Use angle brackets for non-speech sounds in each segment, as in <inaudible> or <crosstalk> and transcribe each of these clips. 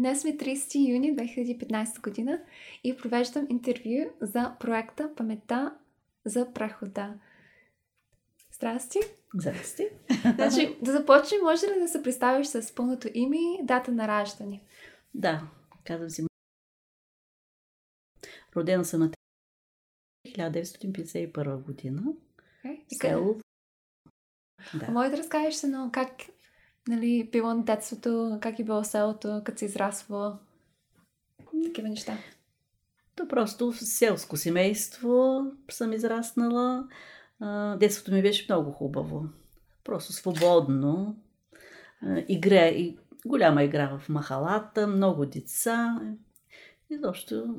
Днес сме 30 юни 2015 година и провеждам интервю за проекта Памета за прехода. Здрасти! Здрасти! Значи, да започнем, може ли да се представиш с пълното име и дата на раждане? Да, казвам си. Родена съм на 1951 година. Okay. Село. Да. А може да разкажеш се, но как нали, било на детството, как е било селото, като се израства, такива неща? То просто в селско семейство съм израснала. Детството ми беше много хубаво. Просто свободно. Игра, и голяма игра в махалата, много деца. И защо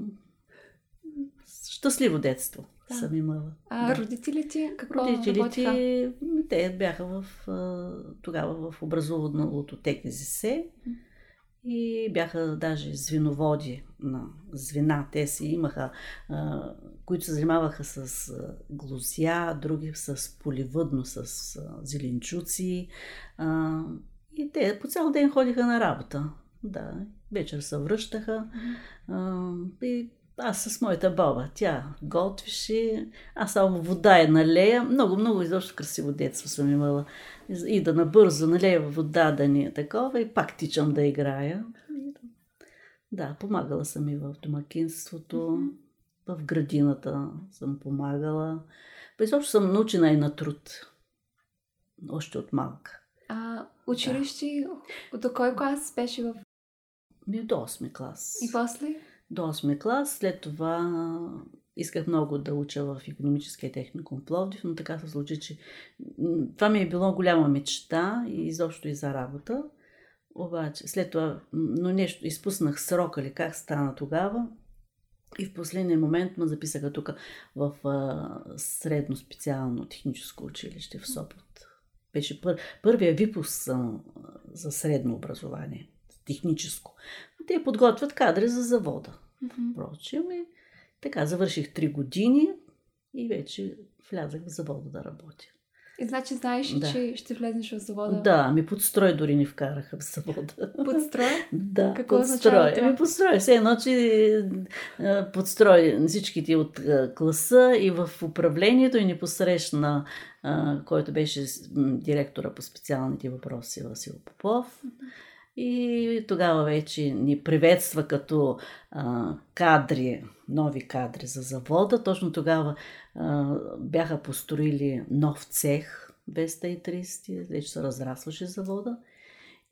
щастливо детство да. съм имала. А да. родителите какво Родителите, работиха? те бяха в, тогава в образуваното ТКЗС и бяха даже звеноводи на звена. Те си имаха, които се занимаваха с глузя, други с поливъдно, с зеленчуци. И те по цял ден ходиха на работа. Да, вечер се връщаха. И аз с моята баба. Тя готвеше, аз само вода я налея. Много, много изобщо красиво детство съм имала. И да набързо налея вода да ни е такова и пак тичам да играя. Да, помагала съм и в домакинството, mm-hmm. в градината съм помагала. Изобщо съм научена и на труд. Още от малка. А училище да. до кой клас беше в... Ми до 8 клас. И после? До 8 клас. След това исках много да уча в економическия техникум Пловдив, но така се случи, че това ми е било голяма мечта и изобщо и за работа. Обаче, след това, но нещо, изпуснах срока ли, как стана тогава. И в последния момент ме записаха тук в а, средно специално техническо училище в Сопот. Беше пър, първия випуск за, за средно образование, техническо. Те подготвят кадри за завода. Mm-hmm. Впрочем, и така завърших три години и вече влязах в завода да работя. И значи знаеш, да. че ще влезеш в завода? Да, ми подстрой дори ни вкараха в завода. Подстрой? да, Какво подстрой. Ми подстрой. Все едно, че подстрой всичките от класа и в управлението и ни посрещна, който беше директора по специалните въпроси Васил Попов. Mm-hmm и тогава вече ни приветства като а, кадри, нови кадри за завода. Точно тогава а, бяха построили нов цех 230, вече се разрастваше завода.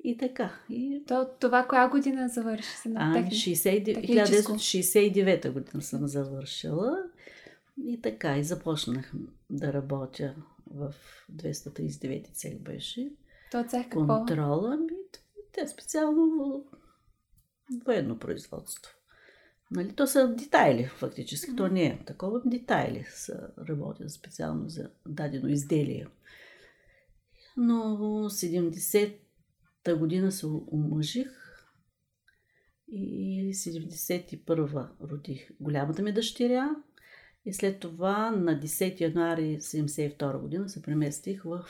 И така. И... То, това коя година завърши се на техни... 1969 година съм завършила. И така, и започнах да работя в 239 цех беше. То цех какво? Контрола ми те специално военно производство. Нали, то са детайли, фактически. Mm-hmm. То не е такова. Детайли са работят специално за дадено изделие. Но 70-та година се омъжих и 71-а родих голямата ми дъщеря. И след това на 10 януари 72 година се преместих в,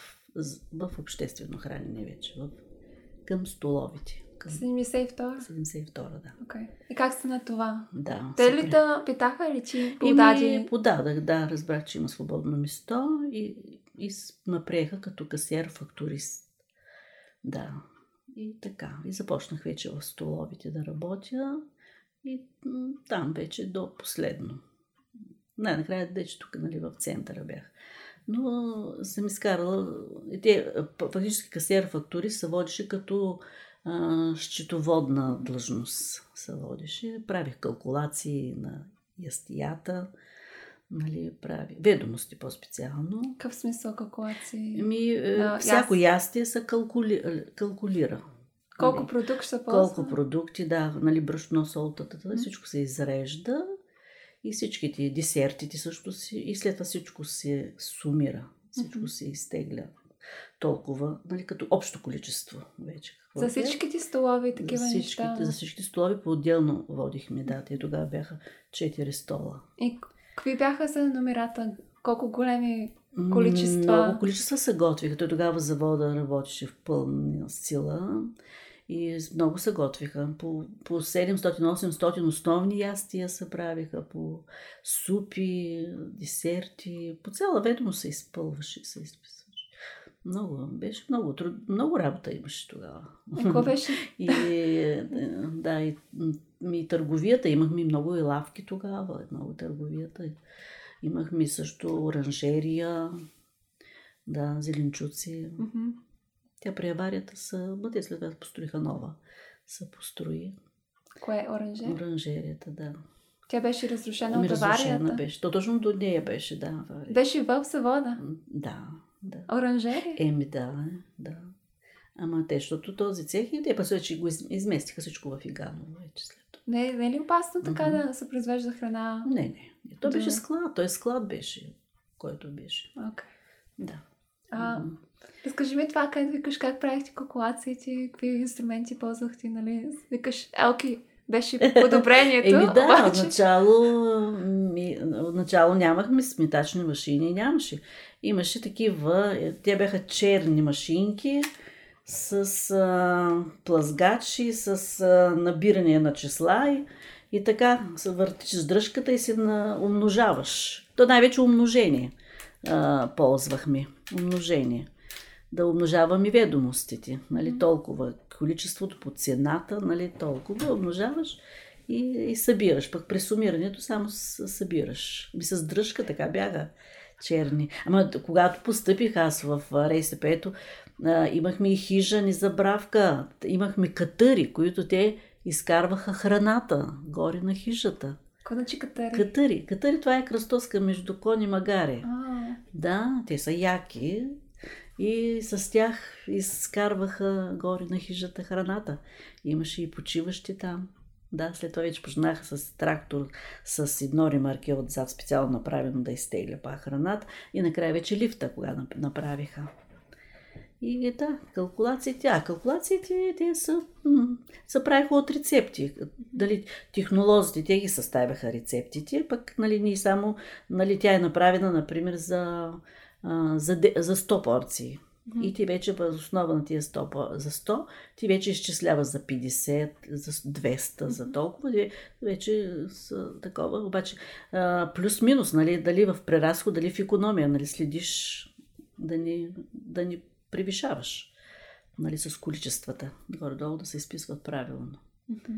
в обществено хранене вече, в към столовите. Към... 72? 72, да. Okay. И как стана това? Да. Те ли да питаха или ти подади? И ми подадах, да, разбрах, че има свободно место и, и ме приеха като касиер фактурист. Да. И така. И започнах вече в столовите да работя и там вече до последно. Най-накрая вече тук, нали, в центъра бях. Но съм изкарала... Те, фактически касиер фактури се водеше като а, счетоводна длъжност. Се водеше. Правих калкулации на ястията. Нали, прави. Ведомости по-специално. Какъв смисъл калкулации? Ми, да, е, всяко яс... ястие се калкули... калкулира. Колко нали, продукти се ползва? Колко продукти, да. Нали, брашно, солтата, всичко се изрежда и всичките десертите също си, и след това всичко се сумира, всичко mm-hmm. се изтегля толкова, нали, като общо количество вече. Какво за всичките столови и такива за всичките, неща? За всичките столови по-отделно водихме, да, те тогава бяха 4 стола. И какви бяха за номерата? Колко големи количества? Много количества се готвиха. Той тогава завода работеше в пълна сила И много се готвиха. По, по 700-800 основни ястия се правиха, по супи, десерти. По цяла ведомост се изпълваше, се изписваше. Много, беше много труд, много работа имаше тогава. Какво беше? <laughs> И, да, и, и търговията, имахме много и лавки тогава, много търговията. Имахме също оранжерия, да, зеленчуци. Мгм. Тя при аварията са, бъде след това построиха нова. Се построи Кое е оранже? оранжерията, да. Тя беше разрушена от Ами, разрушена аварията. беше. То точно до нея беше, да. авария. Беше в завода. Да, да. Оранжерия? Еми, да, да. Ама те, защото този цех и те пък вече го из- изместиха всичко в Иганово вече след това. Не, не е ли опасно така Мгм. да се произвежда храна? Не, не. То Да. беше склад. Той склад беше, който беше. Окей. Да. А, разкажи ми това, как викаш, как правихте калкулациите, какви инструменти ползвахте, нали? Викаш, елки, беше подобрението, Еми да, обаче... отначало, ми, отначало нямахме сметачни машини, нямаше. Имаше такива, е, те бяха черни машинки с а, плазгачи, с а, набиране на числа и, и така се въртиш с дръжката и на, умножаваш. То най-вече умножение а, ползвахме. Умножение. Да умножаваме ведомостите. Нали, толкова количеството по цената, нали, толкова умножаваш и, и събираш. Пък при сумирането само събираш. И с дръжка така бяга черни. Ама когато постъпих аз в РСП-то, имахме и хижа, ни забравка. Имахме катъри, които те изкарваха храната горе на хижата. Какво значи катари? Катъри. Катъри това е кръстоска между кон и магаре. А, Да, те са яки и с тях изкарваха горе на хижата храната. Имаше и почиващи там. Да, след това вече почнаха с трактор с едно ремарке отзад специално направено да изтегля па храната и накрая вече лифта, кога нап- направиха. И да, калкулациите, а калкулациите те са, се правиха от рецепти. Дали технолозите, те ги съставяха рецептите, пък нали, ние само, нали, тя е направена, например, за, а, за, за 100 порции. мгм. И ти вече въз основа на тия 100, по- за 100, ти вече изчислява за 50, за 200, за Мгм. толкова, вече са такова. Обаче плюс-минус, нали, дали в преразход, дали в економия, нали, следиш да ни, да ни превишаваш нали, с количествата. Горе-долу да се изписват правилно. мгм.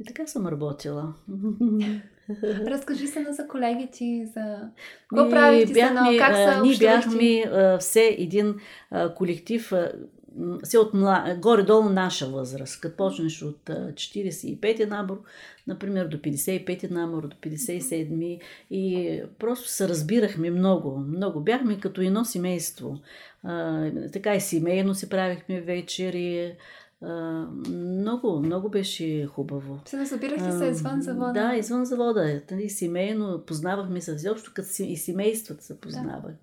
И така съм работила. <laughs> Разкажи се за колегите за... Какво правихте за едно? Как са Ние бяхме а, все един а, колектив, а, м, все от мла... горе-долу наша възраст. Като почнеш от а, 45 набор, например, до 55 набор, до 57 и просто се разбирахме много, много. Бяхме като едно семейство. А, така и семейно си правихме вечери. А, много, много беше хубаво. Се събирахте се извън завода. Да, извън завода. Нали, семейно познавахме се всеобщо, като и семействата се познавахме.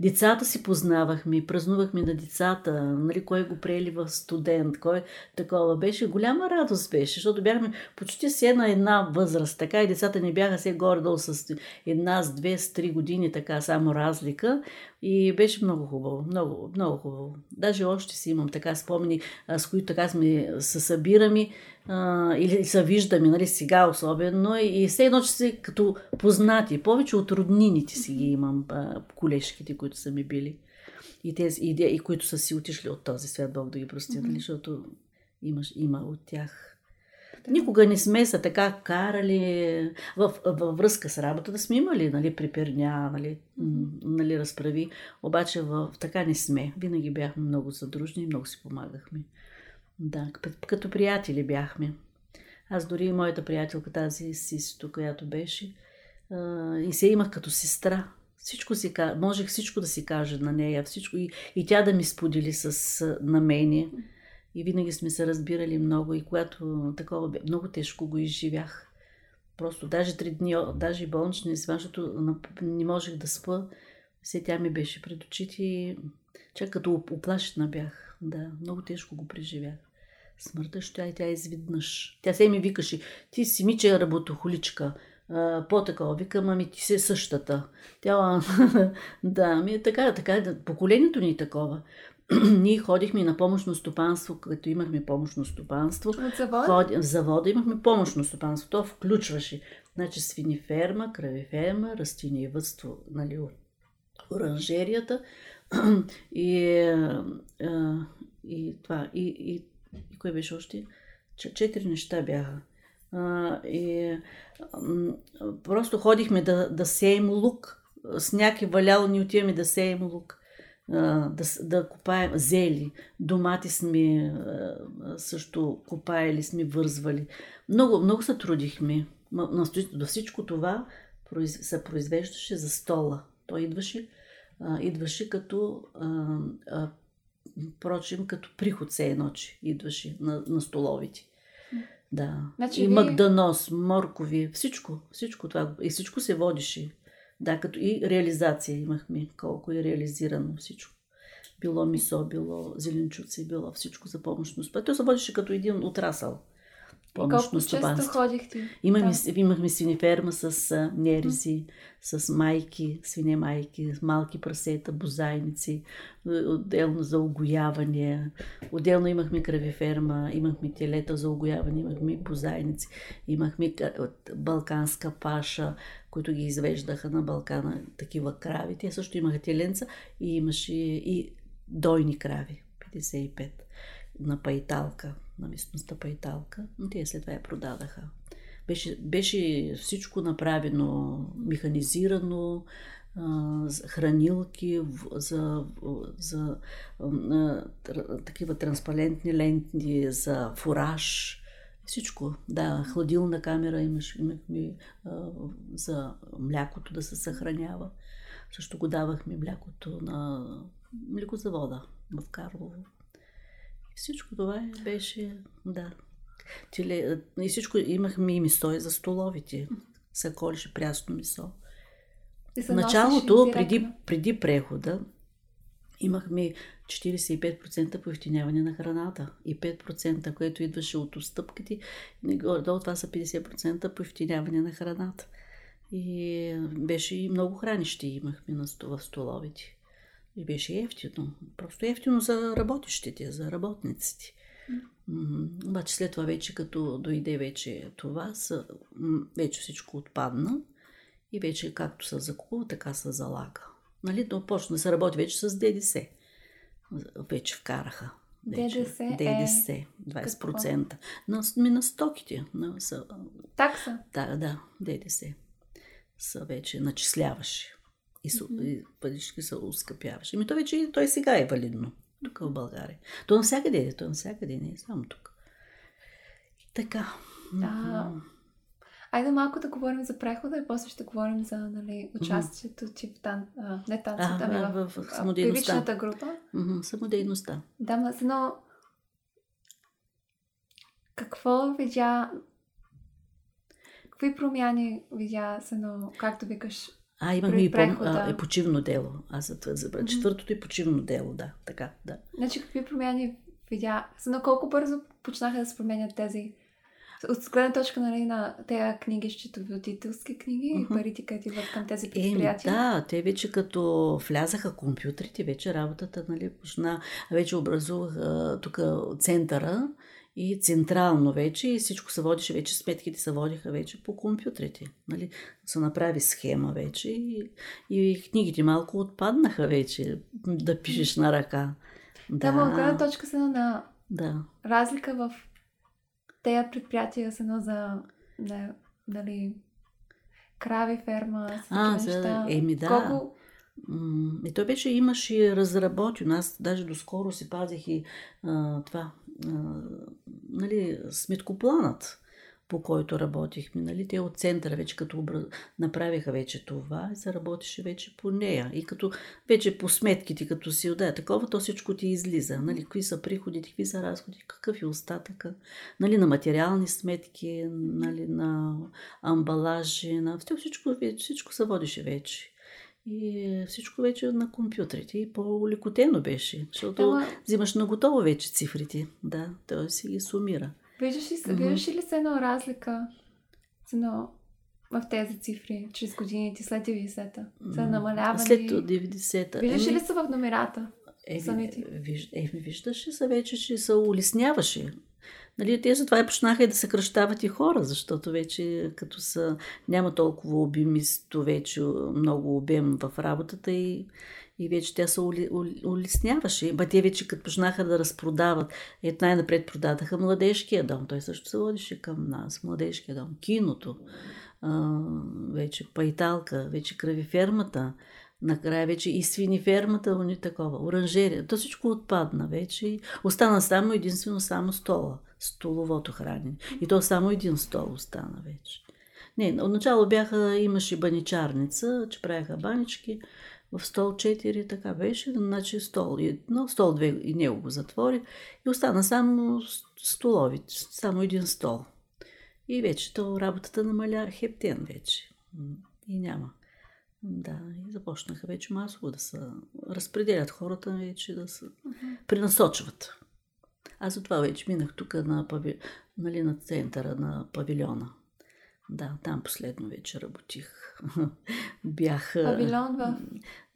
Децата си познавахме, празнувахме на децата, нали, кой го приели в студент, кой такова. Беше голяма радост беше, защото бяхме почти все на една възраст, така и децата не бяха все горе-долу с една, с две, с три години, така само разлика. И беше много хубаво, много, много хубаво. Даже още си имам така спомени, с които така сме се събираме а, или се виждаме, нали, сега особено. И все едно, че си като познати, повече от роднините си ги имам, а, колежките, които са ми били. И, тези, и, и които са си отишли от този свят, Бог да ги прости, нали, защото имаш, има от тях. Никога не сме се така карали в, във връзка с работа да сме имали, нали, приперня, нали, м, нали, разправи. Обаче в, така не сме. Винаги бяхме много задружни и много си помагахме. Да, като, приятели бяхме. Аз дори и моята приятелка, тази Систо, която беше, и се имах като сестра. Всичко си, можех всичко да си кажа на нея, всичко и, и тя да ми сподели с на мене. И винаги сме се разбирали много и когато такова бе, много тежко го изживях. Просто даже три дни, даже болнични, защото не можех да спа. Все тя ми беше пред очите и чак като оп- оплашена бях. Да, много тежко го преживях. Смъртта ще и тя изведнъж. Тя се ми викаше, ти си мича работохоличка. По-такова, викам, ами ти си е същата. Тя, <laughs> да, ми е така, така, е, поколението ни е такова. <clears throat> ние ходихме на помощно стопанство, като имахме помощно стопанство. От? Ходи, в завода имахме помощно стопанство. То включваше значи, свиниферма, кравиферма, растениевътство, нали, оранжерията <clears throat> и, а, и това. И, и, и кое беше още? Четири неща бяха. А, и, м- просто ходихме да, да сеем лук. Сняг е валял, ни отиваме да сеем лук. Да, да копаем зели. Домати сме също копаели, сме вързвали. Много, много се трудихме. До всичко това се произвеждаше за стола. Той идваше, идваше като впрочем, като приход се ночи идваше на, на столовите. Да. Значи и ви... магданос, моркови, всичко, всичко това. И всичко се водише. Да, като и реализация имахме, колко е реализирано всичко. Било мисо, било зеленчуци, било всичко за помощно. То се водише като един отрасъл помощно стопанство. често ходихте? Имахме, да. имахме свиниферма с а, неризи, mm. с майки, свине майки, малки прасета, бозайници, отделно за огояване. Отделно имахме кръвиферма, имахме телета за огояване, имахме бозайници, имахме балканска паша, които ги извеждаха на Балкана, такива крави. Те също имаха теленца и имаше и дойни крави, 55 на пайталка на местността Пайталка, но те след това я продадаха. Беше, беше всичко направено, механизирано, хранилки за, за такива транспарентни ленти, за фураж, всичко. Да, хладилна камера имаш, имахме за млякото да се съхранява. Също го давахме млякото на млекозавода в Карлово. Всичко това беше, да. Теле, и всичко имахме и месо за столовите. Се колеше прясно месо. В началото, преди, преди прехода, имахме 45% повтиняване на храната и 5%, което идваше от отстъпките. Долу това са 50% повтиняване на храната. И беше и много хранище имахме в столовите. И беше ефтино. Просто ефтино за работещите, за работниците. Mm. Обаче след това вече, като дойде вече това, са, вече всичко отпадна и вече както се закупува, така се залага. Нали? То почна да се работи вече с ДДС. Вече вкараха. Вече. ДДС, ДДС е 20%. На, ми на стоките. На, са, Такса? Да, да, ДДС. Са вече начисляваше и, mm-hmm. и пътищи се ускъпяваше. Ами то вече и той сега е валидно. Тук в България. То навсякъде е, то навсякъде не е само тук. И така. Да. Айде малко да говорим за прехода и после ще говорим за нали, участието mm-hmm. ти в тан... а, не танцата, ами в, в, в самодейността. група. Mm-hmm, самодейността. Да, но какво видя Какви промяни видя се, но, както викаш, а, имахме и а, е почивно дело. Аз за това забравя. Mm-hmm. Четвъртото е почивно дело, да. Така, да. Значи какви промяни видя? Но колко бързо почнаха да се променят тези от гледна точка нали, на тези книги, счетоводителски книги uh-huh. и парите, където идват към тези предприятия. Е, да, те вече като влязаха компютрите, вече работата нали, почна, вече образуваха тук центъра, и централно вече и всичко се водише, вече сметките се водиха вече по компютрите. Нали? Се направи схема вече и, и книгите малко отпаднаха вече да пишеш на ръка. Да, да гледна точка се на да. разлика в тези предприятия се за да, дали крави ферма, а, за, еми да. Колко и той беше, имаше разработено. Аз даже доскоро си пазих и а, това, а, нали, сметкопланът, по който работихме. Нали? Те от центъра вече като образ... направиха вече това и се работеше вече по нея. И като вече по сметките, като си да, такова, то всичко ти излиза. Нали? Какви са приходите, какви са разходи, какъв е остатъка. Нали? На материални сметки, нали? на амбалажи, на всичко, всичко се водеше вече. И всичко вече на компютрите. И по-лекотено беше. Защото Ама... взимаш на готово вече цифрите. Да, той си ги сумира. Виждаш ли, mm-hmm. виждаш ли се една разлика едно, в тези цифри чрез годините след 90-та? За намаляване? След 90-та. Виждаш ли се в номерата? Е, самите. виж, е, виждаше се вече, че се улесняваше. Нали, те затова и почнаха и да съкръщават и хора, защото вече като са, няма толкова обемисто вече много обем в работата и, и вече тя се ули, ули, улесняваше. Ба те вече като почнаха да разпродават, ето най-напред продадаха младежкия дом. Той също се водише към нас, младежкия дом, киното, а, вече пайталка, вече кръвифермата накрая вече и свини фермата, ни такова, оранжерия. То всичко отпадна вече. Остана само единствено само стола, столовото хранене. И то само един стол остана вече. Не, отначало бяха, имаше баничарница, че правяха банички в стол 4, така беше, значи стол едно, стол две и него го затвори и остана само столови, само един стол. И вече то работата намаля хептен вече. И няма. Да, и започнаха вече масово да се разпределят хората, вече да се пренасочват. Аз затова вече минах тук на, пави... нали, на центъра на павилиона. Да, там последно вече работих. <laughs> Бях... Павилион в...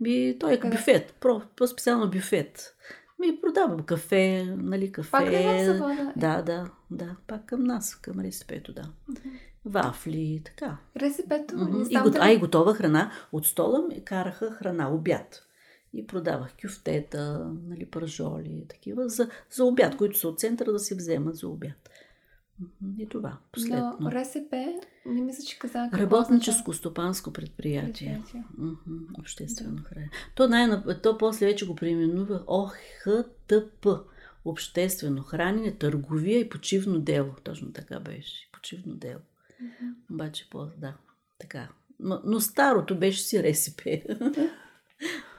Ми, той е Къде? бюфет, по-специално бюфет. Ми продавам кафе, нали, кафе. Пак да, да, да, да, пак към нас, към респето, да. Uh-huh вафли, така. Ресипето? Mm-hmm. И, го, а и готова храна. От стола ми караха храна, обяд. И продавах кюфтета, нали, пържоли, такива, за, за обяд, които са от центъра да се вземат за обяд. И това, последно. Но РСП, не мисля, че каза Работническо стопанско предприятие. предприятие. обществено да. хранене. То, най- то после вече го преименува ОХТП. Обществено хранене, търговия и почивно дело. Точно така беше. Почивно дело. Обаче по да, така. Но, но старото беше си ресипе. <laughs>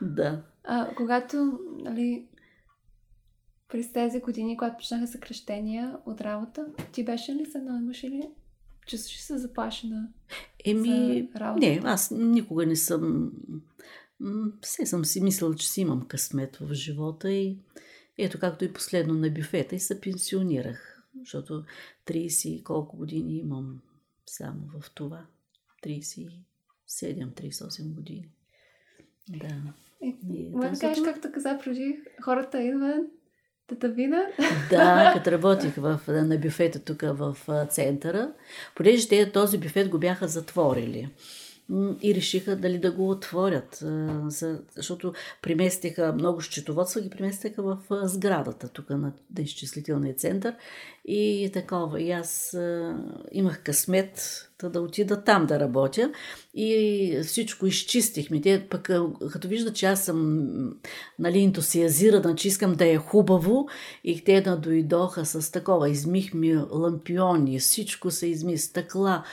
да. А, когато, нали, през тези години, когато почнаха съкрещения от работа, ти беше ли се имаш ли чувстваш се заплашена Еми, за работа? не, аз никога не съм все съм си мислила, че си имам късмет в живота и ето както и последно на бюфета и се пенсионирах, защото 30 колко години имам само в това. 37-38 години. Да. И, Мога да кажеш, както каза Прожих, хората идват видят. Да, <laughs> като работих в, на бюфета тук в центъра, понеже те този бюфет го бяха затворили и решиха дали да го отворят, защото приместиха много счетоводства, ги приместиха в сградата тук на изчислителния център и такова. И аз имах късмет да отида там да работя и всичко изчистихме. Те пък, като виждат, че аз съм нали, ентусиазирана, че искам да е хубаво и те да дойдоха с такова, измихме лампиони, всичко се изми, стъкла,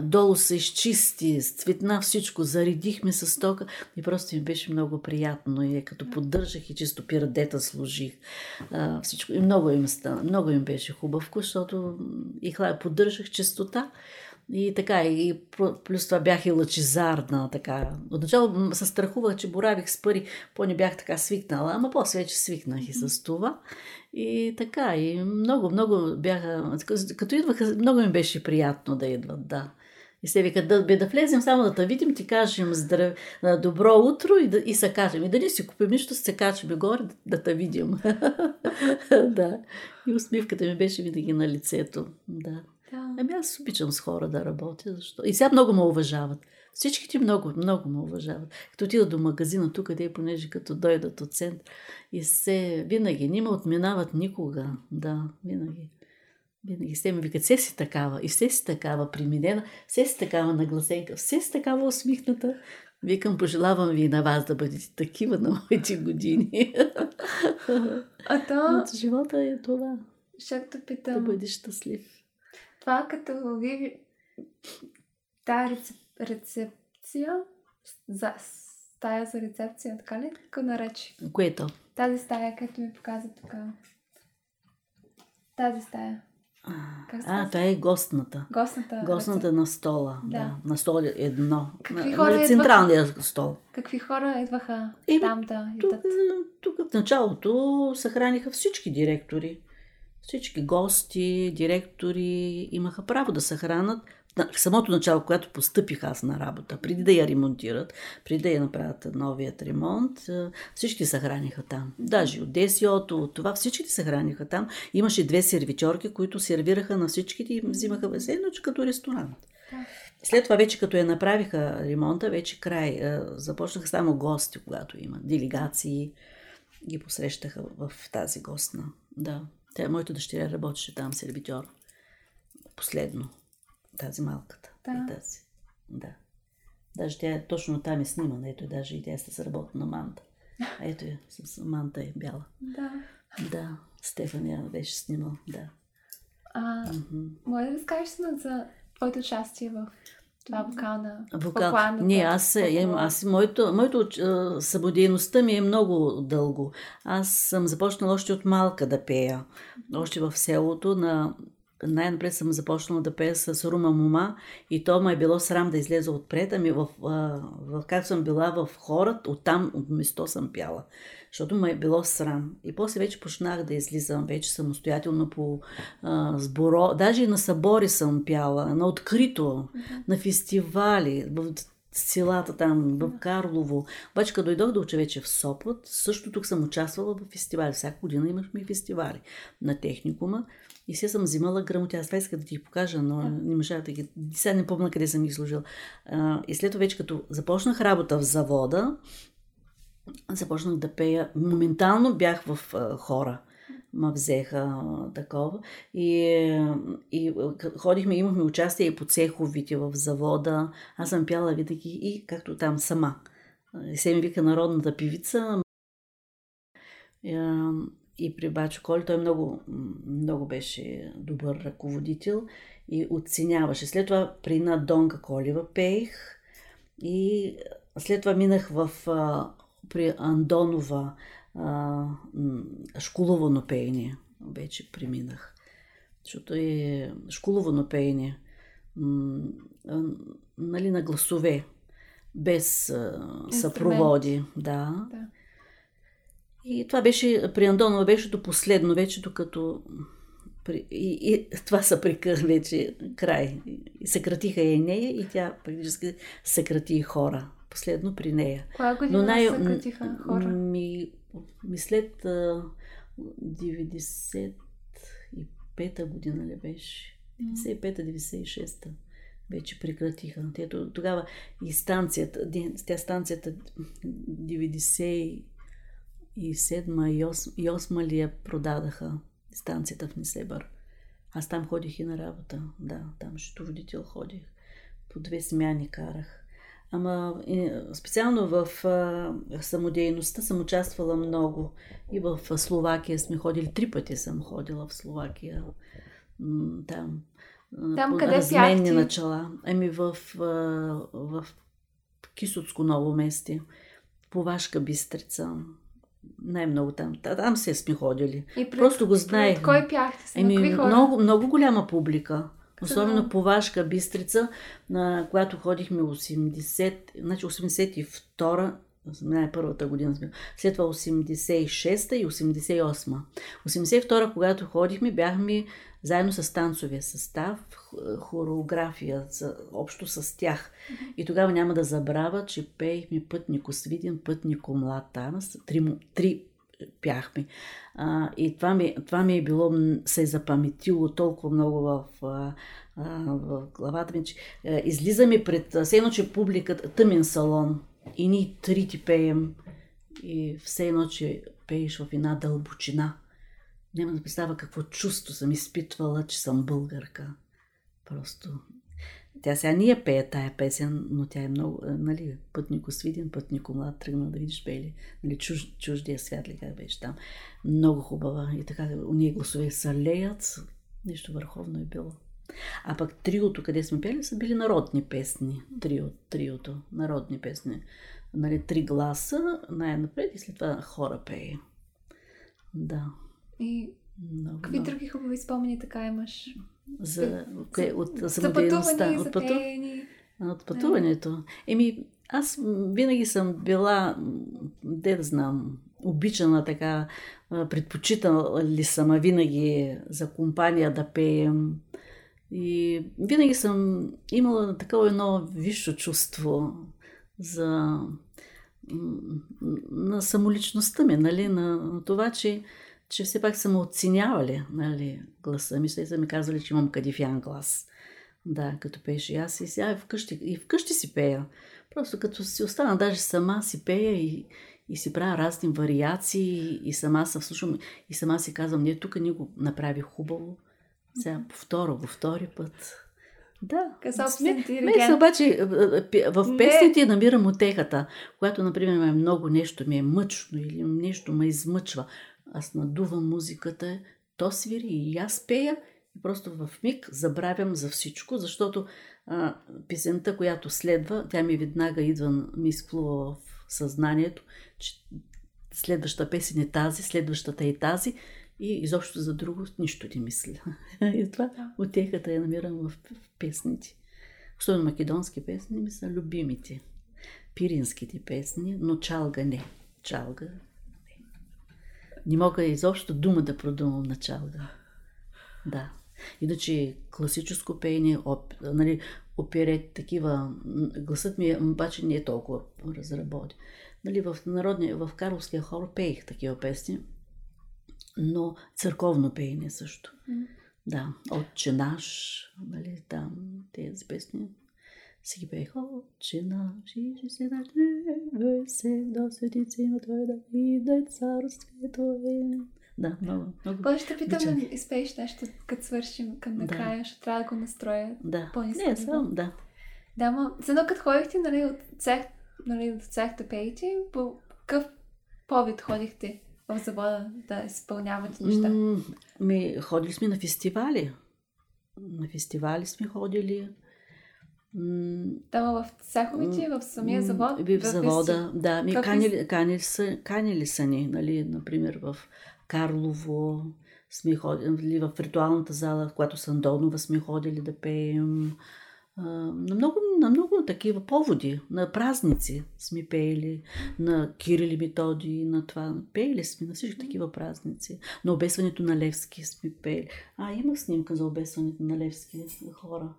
долу се изчисти, с цветна всичко, заредихме с тока и просто ми беше много приятно и като поддържах и чисто пирадета служих всичко. И много им стана, много им беше хубавко, защото и хляб поддържах чистота. И така, и плюс това бях и лъчезарна, така. Отначало се страхувах, че боравих с пари, по-не бях така свикнала, ама после вече свикнах и с това. И така, и много, много бяха, като идваха, много ми беше приятно да идват, да. И се вика, да, бе, да влезем само да те видим, ти кажем здрав... добро утро и, да, и се кажем. И да не си купим нищо, се качим горе да, да те видим. <laughs> да. И усмивката ми беше винаги на лицето. Да. Да. Ами аз обичам с хора да работя. Защо? И сега много ме уважават. Всички ти много, много ме уважават. Като отида до магазина, тук къде, понеже като дойдат от център, и се винаги, не ме отминават никога. Да, винаги. Винаги се ми викат, все си такава, и все си такава приминена, все си такава нагласенка, все си такава усмихната. Викам, пожелавам ви на вас да бъдете такива на моите години. А то... <laughs> От живота е това. Ще те питам. Да бъдеш щастлив. Това като ви тая рецепция, за, стая за рецепция, така ли? Какво наречи? Което? Тази стая, като ми показа тук. Тази стая. Как а, това е гостната. Гостната. Гостната рецеп... на стола. Да. да. На стола едно. Какви на, хора на централния идваха? стол. Какви хора идваха там да Тук, тук в началото съхраниха всички директори Всички гости, директори имаха право да се хранат. На самото начало, когато постъпих аз на работа, преди да я ремонтират, преди да я направят новият ремонт, всички се храниха там. Даже от Десиото, от това всички се храниха там. Имаше две сервичорки, които сервираха на всичките и взимаха весело, като ресторант. След това вече като я направиха ремонта, вече край. Започнаха само гости, когато има делегации. Ги посрещаха в тази гостна. Да. Тя, моята дъщеря работеше там, сервитьор. Последно. Тази малката. Да. Тази. Да. Даже тя точно там е снимана. Ето, даже и тя сте с работна манта. Ето я, с манта е бяла. Да. Да. Стефания беше снимал, да. А, може да разкажеш за твоето участие в това вокална... Вокал. вокалната Не, аз, фолклора? аз моето, моето самодейността ми е много дълго. Аз съм започнала още от малка да пея. Още в селото на най-напред съм започнала да пея с Рума Мома и то ме е било срам да излеза отпред, ами в, а, в, как съм била в хорът, оттам от место съм пяла. Защото ме е било срам. И после вече почнах да излизам вече самостоятелно по а, сборо. Даже и на събори съм пяла, на открито, на фестивали, в селата там, в Карлово. Обаче, като дойдох да уча вече в Сопот, също тук съм участвала в фестивали. Всяка година имахме фестивали на техникума. И се съм взимала грамоти. Аз това исках да ти ги покажа, но не можах да ги... Сега не помня къде съм ги сложила. А, и след това вече като започнах работа в завода, започнах да пея. Моментално бях в а, хора. Ма взеха а, такова. И, и ходихме, имахме участие и по цеховите в завода. Аз съм пяла винаги и както там сама. И се ми вика народната певица. И при Бачо Коли той много, много беше добър ръководител и оценяваше. След това при една Донка Колева пеех и след това минах в при Андонова а, школовано пеене. Вече преминах. Защото е школовано пеене. нали, на гласове. Без а, съпроводи. Да. Да. И това беше, при Андонова беше до последно, вече докато и, и това са прекър вече край. Съкратиха и нея и тя практически съкрати и хора. Последно при нея. Коя година Но най- съкратиха хора? Ми, ми след а, 95-та година ли беше? 95-та, 96-та вече прекратиха. Те то- тогава и станцията, тя станцията 97 и 8, и 8 ли я продадаха станцията в Несебър. Аз там ходих и на работа. Да, там счетоводител ходих. По две смяни карах. Ама специално в а, самодейността съм участвала много. И в Словакия сме ходили. Три пъти съм ходила в Словакия. Там. Там къде разменни пяхте? начала. Ами в, а, в Кисоцко ново месте. Повашка Бистрица. Най-много там. Та- Там се сме ходили. И пред, Просто го знаех. Кой пяхте? Еми, много, много голяма публика. Особено по Вашка Бистрица, на която ходихме 80, значи 82 не, първата година сме. След това 86-та и 88-та. 82-та, когато ходихме, бяхме заедно с танцовия състав, хореография, общо с тях. И тогава няма да забравя, че пеехме Пътнико Свиден, Пътнико Млад там. с- Три, три пяхме. А, и това ми, това ми е било, се е запаметило толкова много в, а, в главата ми, че а, излизаме пред, все едно, че публиката, тъмен салон и ние трите пеем и все едно, че пееш в една дълбочина. Няма да представя какво чувство съм изпитвала, че съм българка. Просто. Тя сега ние пее тая песен, но тя е много, а, нали, пътнико свиден, пътнико млад, тръгна да видиш пели, нали, чуж, чуждия свят ли как беше там. Много хубава и така, уния гласове са леят, нещо върховно е било. А пък триото, къде сме пели, са били народни песни. Трио, триото, народни песни. Нали, три гласа, най-напред и след това хора пее. Да. И Много, какви много. други хубави спомени така имаш? За, кое, от за самодейността. пътуване, за От пъту... От пътуването. Еми, аз винаги съм била, де да знам, обичана така предпочитали съм винаги за компания да пеем. И винаги съм имала такова едно висше чувство за на самоличността ми, нали, на, на това, че, че все пак са ме оценявали нали, гласа ми. Са ми казали, че имам кадифян глас. Да, като пееше. Аз и сега и вкъщи, и вкъщи си пея. Просто като си остана даже сама си пея и, и си правя разни вариации и сама се вслушвам и сама си казвам, не, тук ни го направи хубаво. Сега повторя го втори път. Да. Мен обаче в песните не. намирам отехата. Когато, например, е много нещо ми е мъчно или нещо ме измъчва, аз надувам музиката, то свири и аз пея и просто в миг забравям за всичко, защото а, песента, която следва, тя ми веднага идва, ми изплува в съзнанието, че следващата песен е тази, следващата е тази и изобщо за друго нищо не мисля. <laughs> И това отехата я намирам в, в песните. Особено македонски песни ми са любимите. Пиринските песни, но чалга не. Чалга не. Мога изобщо дума да продумам на чалга. Да. Иначе класическо пеене, оп, нали, оперет, такива, гласът ми обаче не е толкова разработен. Нали, в народния, в Карловския хор пеех такива песни, но църковно пеене също. Mm. Да, Отче наш, нали, там тези песни си ги пеех. Отче наш, и се да свети има Той да иде царството е. Да, много, много. Може ще питам да изпееш нещо, като свършим към накрая, да. ще трябва да го настроя да. по-низко. Не, само, да. Да, ма, за едно като ходихте, нали, от цех, нали, от цех да пеете, по какъв повид ходихте? в завода да изпълнявате неща? ми, ходили сме на фестивали. На фестивали сме ходили. Там в цеховите, в самия завод? В, в завода, да. Ми, канили, канили, са, канили са ни, нали, например, в Карлово сме ходили, в ритуалната зала, в която Сандонова сме ходили да пеем на много, на много такива поводи, на празници сме пеели, на Кирили Методи, на това. Пеели сме на всички такива празници. На обесването на Левски сме пеели. А, има снимка за обесването на Левски хора.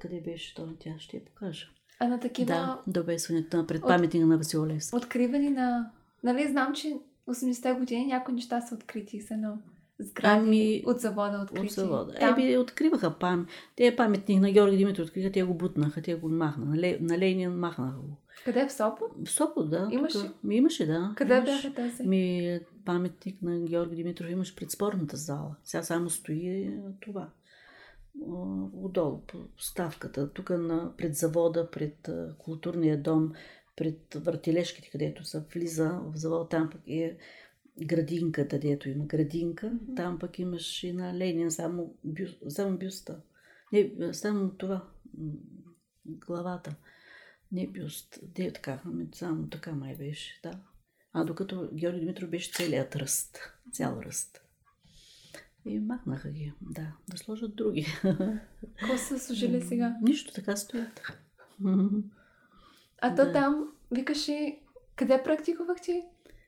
Къде беше то? Тя ще я покажа. А на такива... Да, до обесването на предпаметника на Васил Левски. Откривани на... Нали, знам, че 80-те години някои неща са открити са, но сгради ами, от завода открити. От завода. Там... Еби, откриваха пам. Те е паметник на Георги Димитров откриха, те го бутнаха, те го махнаха. На, на Ленин махнаха го. Къде? В Сопот? В Сопот, да. Имаше? Тук, ми, имаше, да. Къде имаш, бяха тези? Ми, паметник на Георги Димитров имаш пред спорната зала. Сега само стои това. Отдолу по ставката. Тук на, пред завода, пред културния дом, пред въртележките, където се влиза в завода, там пък е градинката, дето има градинка, там пък имаш и на Ленин само, бю, само бюста. Не, само това, главата. Не бюст, де така, ами само така май беше, да. А докато Георги Димитров беше целият ръст, цял ръст. И махнаха ги, да, да сложат други. Какво са служили сега? Нищо, така стоят. А то да. там, викаше, къде практикувахте?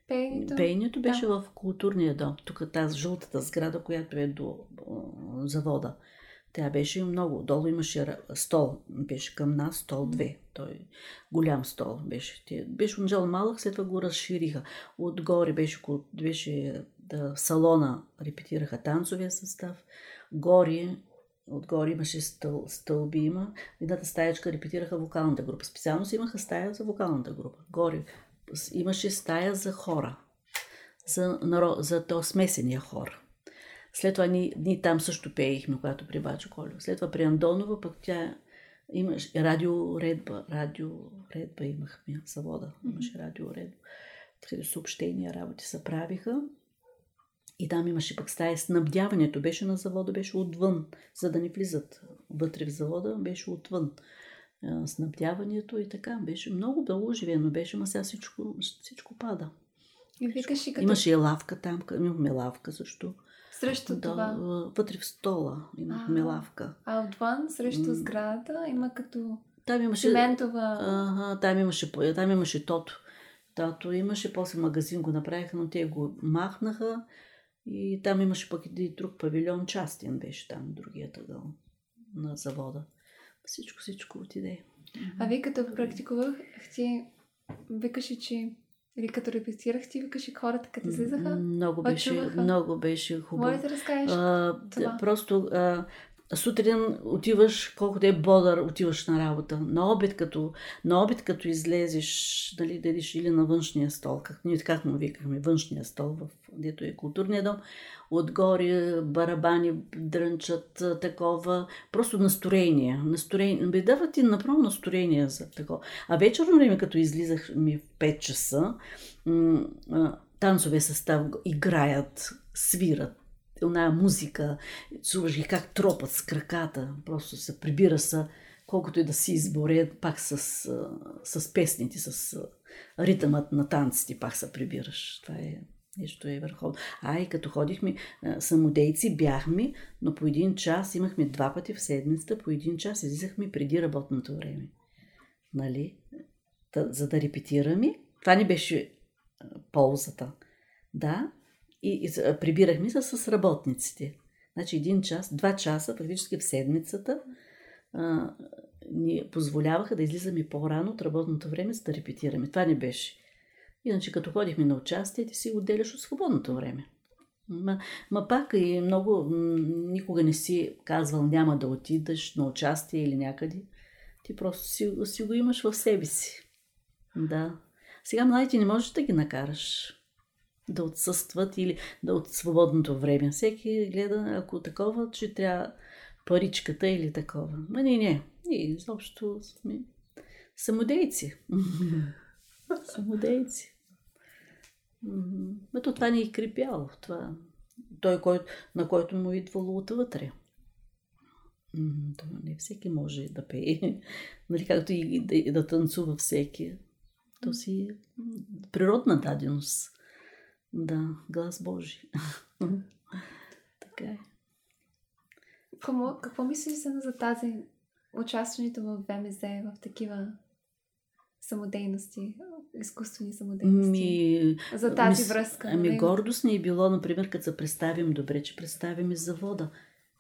Пейнето? Пейнето беше да. в културния дом. Тук тази жълтата сграда, която е до завода. Тя беше много. Долу имаше стол. Беше към нас стол 2. Той голям стол беше. Беше отначало малък, след това го разшириха. Отгоре беше, беше да, салона, репетираха танцовия състав. Горе Отгоре имаше стъл, стълби има. Едната стаячка репетираха вокалната група. Специално си имаха стая за вокалната група. Горе имаше стая за хора, за, народ, за то смесения хор. След това ние, ние там също пеехме, когато при Бачо Колю. След това при Андонова пък тя имаше радиоредба, радиоредба имахме, завода, имаше радиоредба, където съобщения, работи се правиха. И там имаше пък стая. Снабдяването беше на завода, беше отвън, за да не влизат вътре в завода, беше отвън снабдяването и така. Беше много беложивено, беше, ма сега всичко, всичко пада. И викаш и като... Имаше и лавка там, имахме лавка също. Срещу да, това? Вътре в стола имахме а, лавка. А отвън, срещу сградата, има като там имаше, циментова... Ага, там имаше, там имаше тото. Тато имаше, после магазин го направиха, но те го махнаха. И там имаше пък и друг павилион, частен беше там, другия тъгъл на завода. Всичко, всичко отиде. А вие като практикувах, ти викаше, че или като репетирах, ти викаше хората, като излизаха? Много беше, много беше хубаво. Може да разкажеш а, това? Просто а, сутрин отиваш, колкото е бодър, отиваш на работа. На обед, като, на обед, като излезеш, дали да или на външния стол, как, ние как му викахме, външния стол, в, дето е културния дом, отгоре барабани дрънчат, такова, просто настроение. настроение. Бе, дава ти направо настроение за такова. А вечерно време, като излизах ми в 5 часа, танцове състав играят, свират, оная музика, чуваш ги как тропат с краката, просто се прибира са, колкото и да си изборе, пак с, с песните, с ритъмът на танците, пак се прибираш. Това е нещо е върховно. А и като ходихме, самодейци бяхме, но по един час имахме два пъти в седмицата, по един час излизахме преди работното време. Нали? За да репетираме. Това ни беше ползата. Да, и, и прибирахме се с работниците. Значи един час, два часа, практически в седмицата, а, ни позволяваха да излизаме по-рано от работното време, за да репетираме. Това не беше. Иначе като ходихме на участие, ти си отделяш от свободното време. Ма, ма пак и много, никога не си казвал няма да отидеш на участие или някъде. Ти просто си, си го имаш в себе си. Да. Сега младите не можеш да ги накараш да отсъстват или да от свободното време. Всеки гледа, ако такова, че трябва паричката или такова. Ма не, не. Ние изобщо сме самодейци. <laughs> самодейци. Ето това ни е крепяло. Това. Той, кой, на който му идвало отвътре. Това не всеки може да пее. <laughs> Нали, както и да, да танцува всеки. То си природна даденост. Да, глас Божи. <laughs> така е. Какво, какво мислиш за тази участването в ВМЗ, в такива самодейности, изкуствени самодейности? Ми, за тази ми, връзка. Ами нали? гордост ни е било, например, като се представим добре, че представим и завода.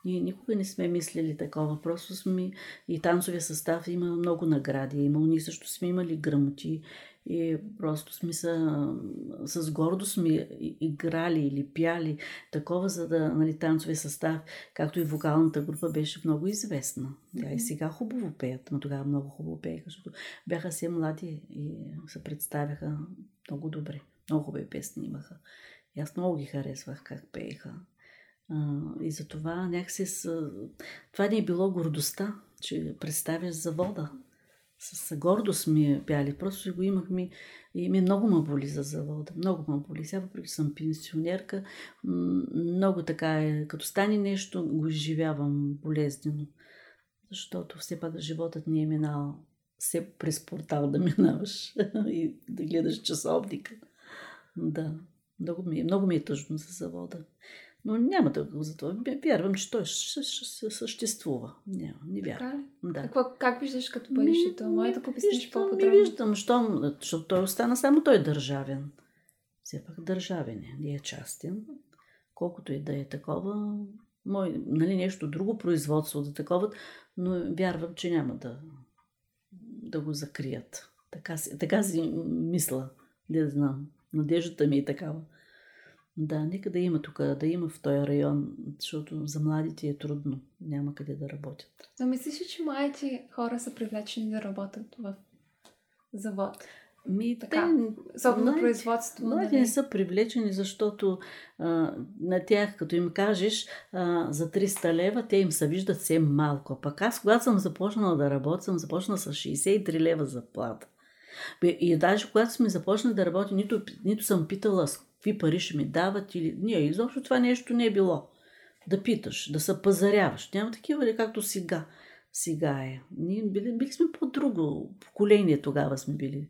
Ние никога не сме мислили такова. Просто сме и танцовия състав има много награди. Имал ние също сме имали грамоти и просто сме са, с гордо сме играли или пяли такова, за да, нали, танцовия състав, както и вокалната група беше много известна. Тя и сега хубаво пеят, но тогава много хубаво пееха, защото бяха все млади и се представяха много добре. Много хубави песни имаха. И аз много ги харесвах как пееха. И за това някакси с... Това ни е било гордостта, че представяш завода с гордост ми е пяли. Просто го имахме и ми много ме боли за завода. Много ме боли. Сега, въпреки съм пенсионерка, много така е. Като стане нещо, го изживявам болезнено. Защото все пак животът ни е минал все през портал да минаваш <laughs> и да гледаш часовника. Да, много ми, е, много ми е тъжно за завода. Но няма да го за това. Вярвам, че той ще, ще, съществува. Няма, не вярвам. Да. Какво, как виждаш като бъдещето? Моето да пописнеш по-подробно. Не виждам, щом, защото той остана само той държавен. Все пак държавен е, не е частен. Колкото и да е такова, мой, нали, нещо друго производство да такова, но вярвам, че няма да, да го закрият. Така, така си мисля, не знам. Надеждата ми е такава. Да, нека да има тук, да има в този район, защото за младите е трудно. Няма къде да работят. Но мислиш ли, че младите хора са привлечени да работят в завод? Ми, така, те, особено производство. Млади нали? не са привлечени, защото а, на тях, като им кажеш а, за 300 лева, те им се виждат все малко. Пък аз, когато съм започнала да работя, съм започнала с 63 лева заплата. И даже когато сме започнали да работим, нито, нито съм питала какви пари ще ми дават или... Ние, изобщо това нещо не е било. Да питаш, да се пазаряваш. Няма такива ли, както сега. Сега е. Ние били, били сме по-друго поколение тогава сме били.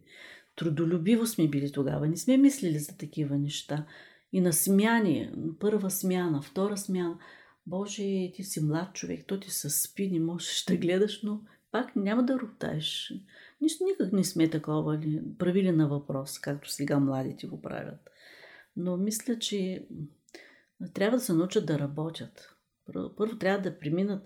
Трудолюбиво сме били тогава. Не сме мислили за такива неща. И на смяни, първа смяна, втора смяна. Боже, ти си млад човек, то ти се спи, не можеш да гледаш, но пак няма да роптаеш. Нищо никак не сме такова ли, правили на въпрос, както сега младите го правят. Но мисля, че трябва да се научат да работят. Първо, трябва да преминат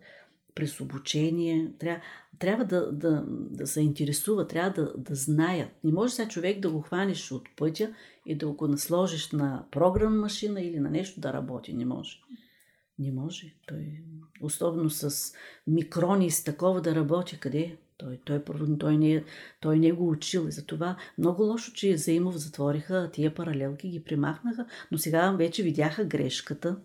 през обучение, трябва, трябва да, да, да се интересува, трябва да, да знаят. Не може сега човек да го хванеш от пътя и да го насложиш на програмна машина или на нещо да работи. Не може. Не може. Той, особено с микрони, с такова да работи, къде? Той, той, той, не, той не е го учил и затова много лошо, че Заимов затвориха тия паралелки, ги примахнаха, но сега вече видяха грешката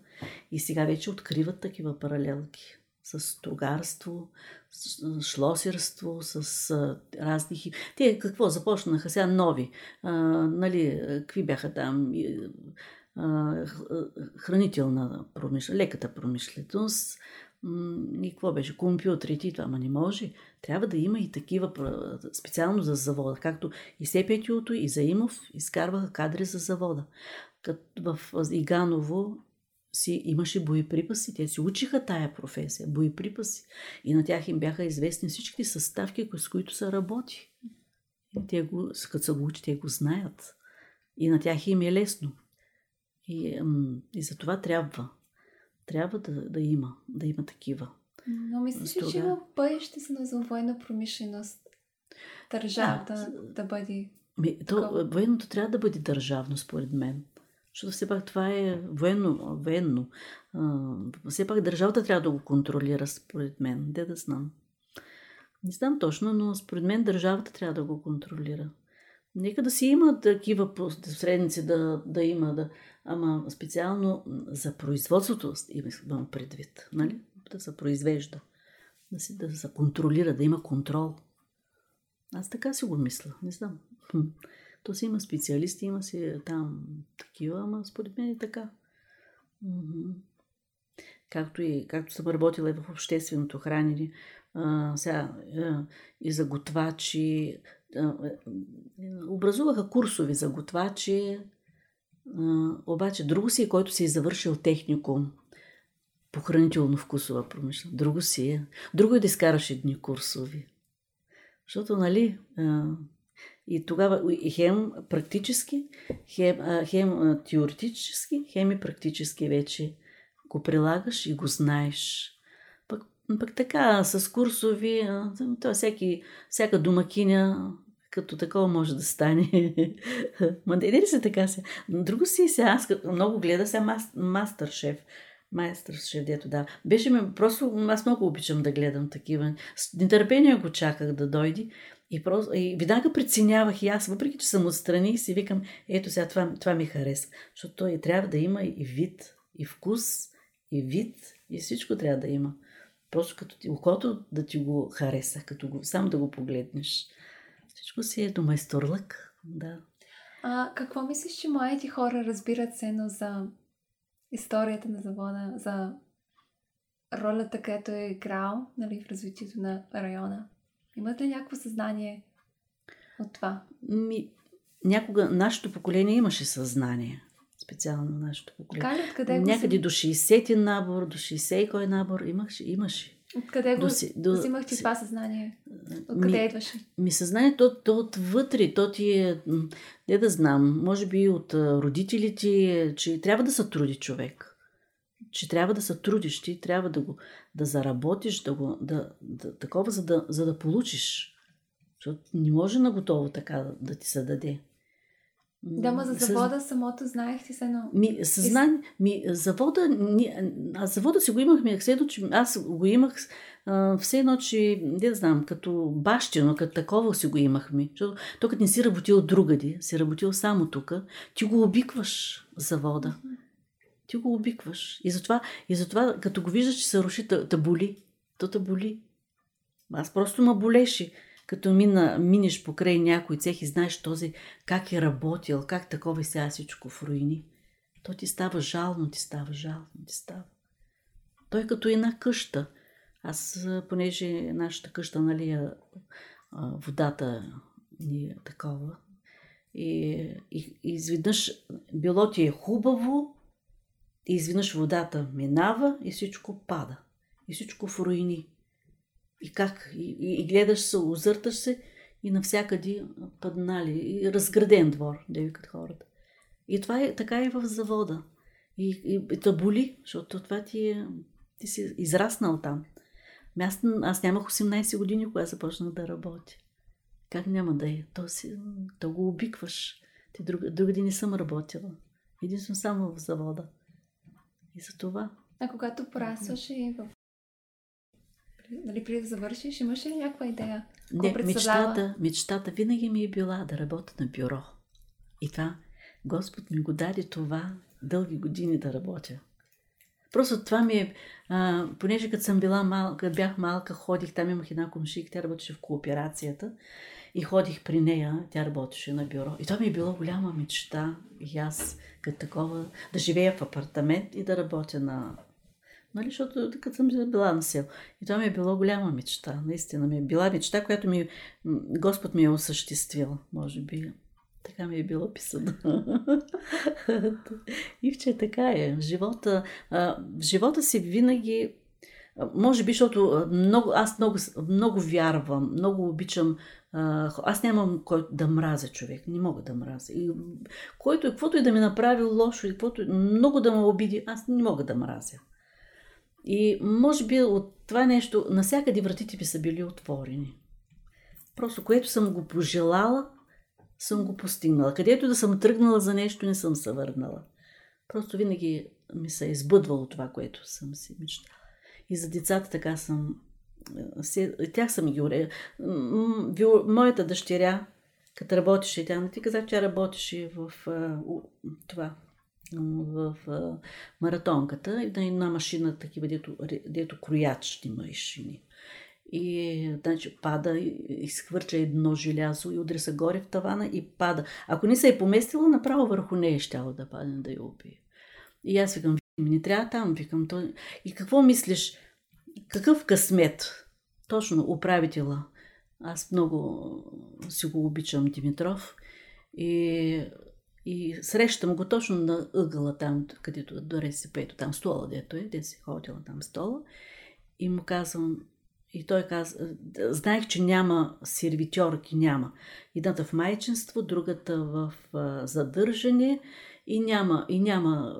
и сега вече откриват такива паралелки с тугарство, с шлосерство, с а, разни хи... Те какво започнаха сега нови? А, нали, какви бяха там? А, хранителна промишленост, леката промишленост, и какво беше? Компютрите и това, ама не може. Трябва да има и такива специално за завода, както и Сепетиото, и Заимов изкарваха кадри за завода. Като в Иганово си имаше боеприпаси. Те си учиха тая професия, боеприпаси. И на тях им бяха известни всички съставки, с които са работи. И те го, като са го учи, те го знаят. И на тях им е лесно. И, и за това трябва. Трябва да, да има, да има такива. Но мислиш ли, че има бъдеще се за военна промишленост? Държавата да, да бъде... Ми, то, военното трябва да бъде държавно, според мен. Защото все пак това е военно. военно. А, все пак държавата трябва да го контролира, според мен. Де да знам. Не знам точно, но според мен държавата трябва да го контролира. Нека да си има такива посредници да, да има, да, ама специално за производството имам предвид, нали? да се произвежда, да, си, да се контролира, да има контрол. Аз така си го мисля, не знам. То си има специалисти, има си там такива, ама според мен е така. Както, и, както съм работила и в общественото хранене, а, сега а, и за готвачи, образуваха курсови за готвачи, а, обаче друго си е, който си е завършил техникум по хранително-вкусова промишленост. Друго си е. Друго е да изкараш едни курсови. Защото, нали, и тогава и хем практически, хем, хем теоретически, хем и практически вече го прилагаш и го знаеш. Пък, така, с курсови, то всеки, всяка домакиня като такова може да стане. <laughs> Ма не ли се така се? Друго си се, аз много гледа сега мастер шеф. Майстър шеф, дето да. Беше ми, просто аз много обичам да гледам такива. С нетърпение го чаках да дойде. И, просто, и веднага преценявах и аз, въпреки че съм отстрани си викам, ето сега това, това ми харесва. Защото той трябва да има и вид, и вкус, и вид, и всичко трябва да има. Просто като ти, окото да ти го хареса, като го, сам да го погледнеш. Всичко си е до майсторлък. Да. А какво мислиш, че моите хора разбират ценно за историята на завода, за ролята, където е играл нали, в развитието на района? Имат ли някакво съзнание от това? Ми, някога нашето поколение имаше съзнание. Специално нашето поколение. Как, откъде Някъде го... до 60-ти набор, до 60 кой набор имаше. имаше. Откъде го до, взимах ти това съзнание? Откъде ми, идваше? Ми съзнание, то, то отвътре, то ти е, не да знам, може би от родителите, че трябва да се труди човек че трябва да се трудиш, ти трябва да го да заработиш, да го, да, да, такова, за да, за да получиш. Защото не може на готово така да, да ти се даде. Да, ма за завода Съз... самото знаех ти се едно. Ми, съзнание, ми, завода, ни, аз завода си го имахме, все едно, че аз го имах а, все едно, че, не знам, като бащино, като такова си го имахме. Защото то като не си работил другади, си работил само тук, ти го обикваш завода. Ти го обикваш. И затова, и затова като го виждаш, че се руши, да боли. То те боли. Аз просто ме болеше. Като мина, минеш покрай някой цех и знаеш този как е работил, как такова и сега всичко в руини. То ти става жално, ти става жално, ти става. Той като една къща. Аз, понеже нашата къща, нали, водата ни е такова, и, и, и изведнъж било ти е хубаво, и изведнъж водата минава и всичко пада. И всичко в руини. И как? И, и, и гледаш се, озърташ се и навсякъде паднали. И разграден двор, да викат хората. И това е така и в завода. И, и, и да боли, защото това ти е... Ти си израснал там. Аз, аз нямах 18 години, когато започнах да работя. Как няма да е? То, си, то го обикваш. Ти друг, другади не съм работила. Единствено само в завода. И за това. А когато порастваш и в... Нали, преди да завършиш, имаш ли някаква идея? Не, мечтата, мечтата винаги ми е била да работя на бюро. И това, Господ ми го даде това дълги години да работя. Просто това ми е, а, понеже като съм била малка, бях малка, ходих, там имах една комшик, тя работеше в кооперацията и ходих при нея, тя работеше на бюро. И това ми е било голяма мечта и аз като такова, да живея в апартамент и да работя на... Нали, защото като съм била на село. И това ми е било голяма мечта. Наистина ми е била мечта, която ми, Господ ми е осъществил, може би. Така ми е било писано. <laughs> и че така е. Живота, в живота си винаги може би, защото много, аз много, много вярвам, много обичам. Аз нямам кой да мразя човек. Не мога да мразя. И който, каквото и да ми направи лошо, и каквото, много да ме обиди, аз не мога да мразя. И може би от това нещо, насякъде вратите ми са били отворени. Просто което съм го пожелала, съм го постигнала. Където да съм тръгнала за нещо, не съм се върнала. Просто винаги ми се е избъдвало това, което съм си мечтала. И за децата така съм... Тях съм ги урея. Моята дъщеря, като работеше, тя не ти казах, че работеше в това, в маратонката и на една машина, такива, дето, дето кроячни машини. И значи, пада, изхвърча едно желязо и удря се горе в тавана и пада. Ако не се е поместила, направо върху нея щяло да падне да я убие. И аз викам, не трябва там, викам. То... И какво мислиш? Какъв късмет? Точно управителя. Аз много си го обичам Димитров. И, и срещам го точно на ъгъла там, където до РСП-то, там стола, дето е, де си ходила там стола. И му казвам, и той каза, знаех, че няма сервитьорки, няма. Едната в майчинство, другата в задържане и няма, и няма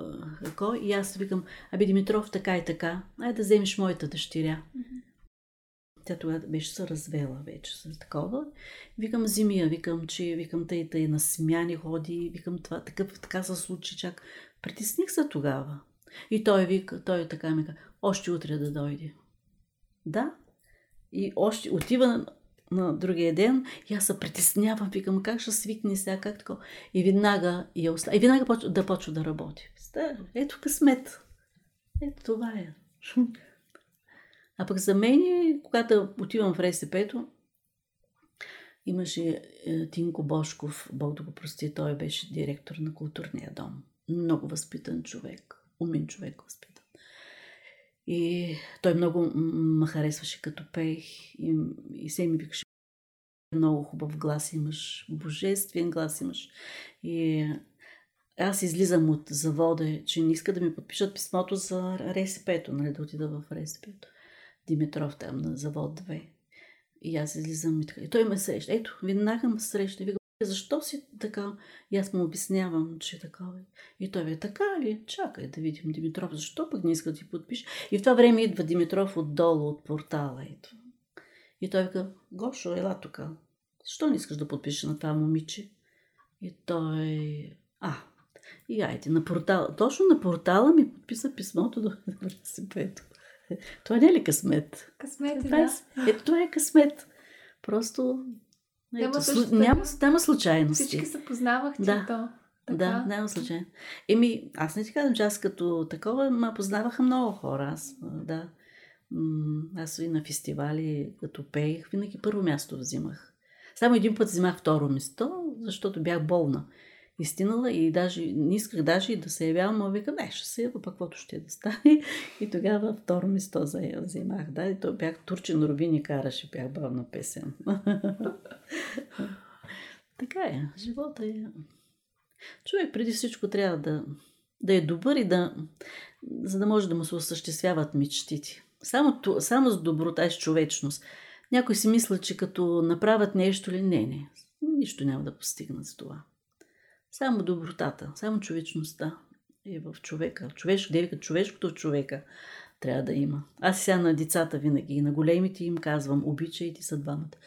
кой. И аз викам, аби Димитров, така и така, ай да вземеш моята дъщеря. Mm-hmm. Тя тогава беше се развела вече с такова. Викам, зимия, викам, че викам тъй, тъй на смяни ходи, викам това, такъв, така се случи чак. Притесних се тогава. И той вика, той така ми каза, още утре да дойде. Да, и още отива на, на другия ден и аз се притеснявам, викам как ще свикне сега, как така. И веднага я остава. И веднага да почва да работи. Ето късмет. Ето това е. А пък за мен, когато отивам в РСП-то, имаше е, Тинко Бошков, Бог да го прости, той беше директор на културния дом. Много възпитан човек, умен човек възпитан. И той много ме харесваше като пеех и, и се ми викаше много хубав глас имаш, божествен глас имаш. И аз излизам от завода, че не иска да ми подпишат писмото за РСП-то, нали, да отида в РСП-то. Димитров там на завод 2. И аз излизам и така. И той ме среща. Ето, веднага ме среща. Вика, защо си така? И аз му обяснявам, че е. И той ви така ли? Чакай да видим Димитров. Защо пък не иска да ти подпише? И в това време идва Димитров отдолу от портала. Ето. И той вика, Гошо, ела тук. Защо не искаш да подпишеш на това момиче? И той... А, и айде, на портала. Точно на портала ми подписа писмото до <laughs> велосипедо. <laughs> Това не е ли късмет? Късмет, да. Ето това е късмет. Просто няма, също, няма, няма случайности. Всички се познавахте да. то. Така? Да, няма случайно. Еми, аз не ти казвам, че аз като такова, ма познаваха много хора. Аз, да. Аз и на фестивали, като пеех, винаги първо място взимах. Само един път взимах второ место, защото бях болна истинала и даже не исках даже и да се явявам, но викам, не, ще се ява, пък каквото ще да стане. <laughs> И тогава второ место взимах. Да, и то бях Турчин Рубини караше, бях бавна песен. <laughs> така е, живота е. Човек преди всичко трябва да, да е добър и да, за да може да му се осъществяват мечтите. Само, само с доброта и с човечност. Някой си мисля, че като направят нещо ли, не, не. Нищо няма да постигнат с това. Само добротата, само човечността е в човека. Човеш, девика, човешкото в човека трябва да има. Аз сега на децата винаги и на големите им казвам, обичайте са двамата.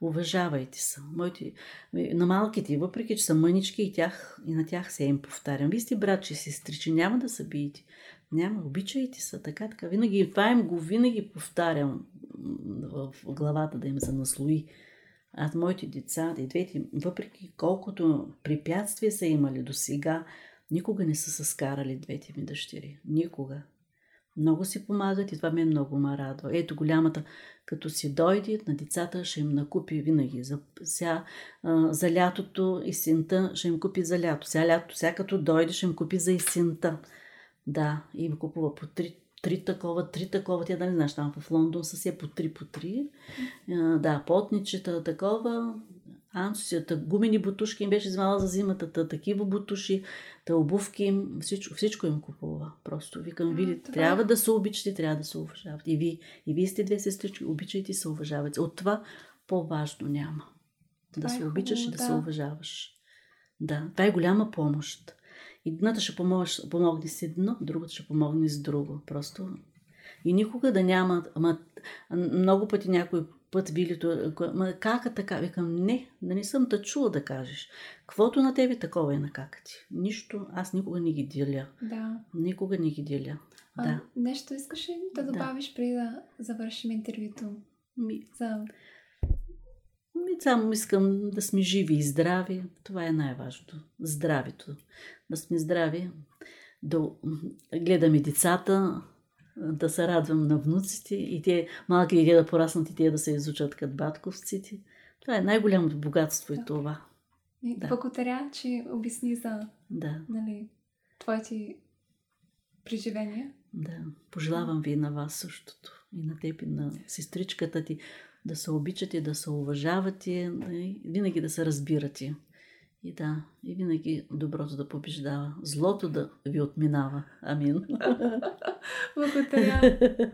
Уважавайте се. Моите, на малките, въпреки че са мънички и, тях, и на тях се им повтарям. Вие сте братче и сестри, че няма да се биете. Няма, обичайте се, така, така. Винаги, това им го винаги повтарям в главата да им се наслои. Аз, моите деца, и двете, въпреки колкото препятствия са имали до сега, никога не са се скарали двете ми дъщери. Никога. Много си помагат и това ме много ме радва. Ето голямата, като си дойде, на децата ще им накупи винаги. За, ся, а, за лятото и синта ще им купи за лято. Сега лято, сега като дойде ще им купи за синта. Да, им купува по три, три такова, три такова. Тя да не знаеш, там в Лондон са си по три по три. Да, потничета, такова. Ансусията, гумени бутушки им беше взела за зимата, та, такива бутуши, та обувки им, всичко, всичко им купува. Просто викам, ви трябва да се обичате, трябва да се уважавате. И, ви, и вие сте две сестрички, обичайте и се уважавате. От това по-важно няма. Да се е обичаш хубаво, и да, да се уважаваш. Да, това е голяма помощ. Едната ще помогне, помогне с едно, другата ще помогне с друго. Просто. И никога да няма. Ама, много пъти някой път билито, как е така? Викам, не, да не съм те чула да кажеш. Квото на тебе, такова е на кака ти. Нищо, аз никога не ги деля. Да. Никога не ги деля. А, да. Нещо искаш ли да добавиш да. преди да завършим интервюто? Ми, За... само искам да сме живи и здрави. Това е най-важното. Здравето. Да сме здрави. Да гледаме децата, да се радвам на внуците и те малки дети да пораснат и те да се изучат като батковците. Това е най-голямото богатство и това. И да. Благодаря, че обясни за да. нали, твоите преживения. Да, пожелавам ви и на вас същото. И на теб, и на сестричката ти. Да се обичате, да се уважавате, и винаги да се разбирате. И да, и винаги доброто да побеждава, злото да ви отминава. Амин. <laughs> Благодаря.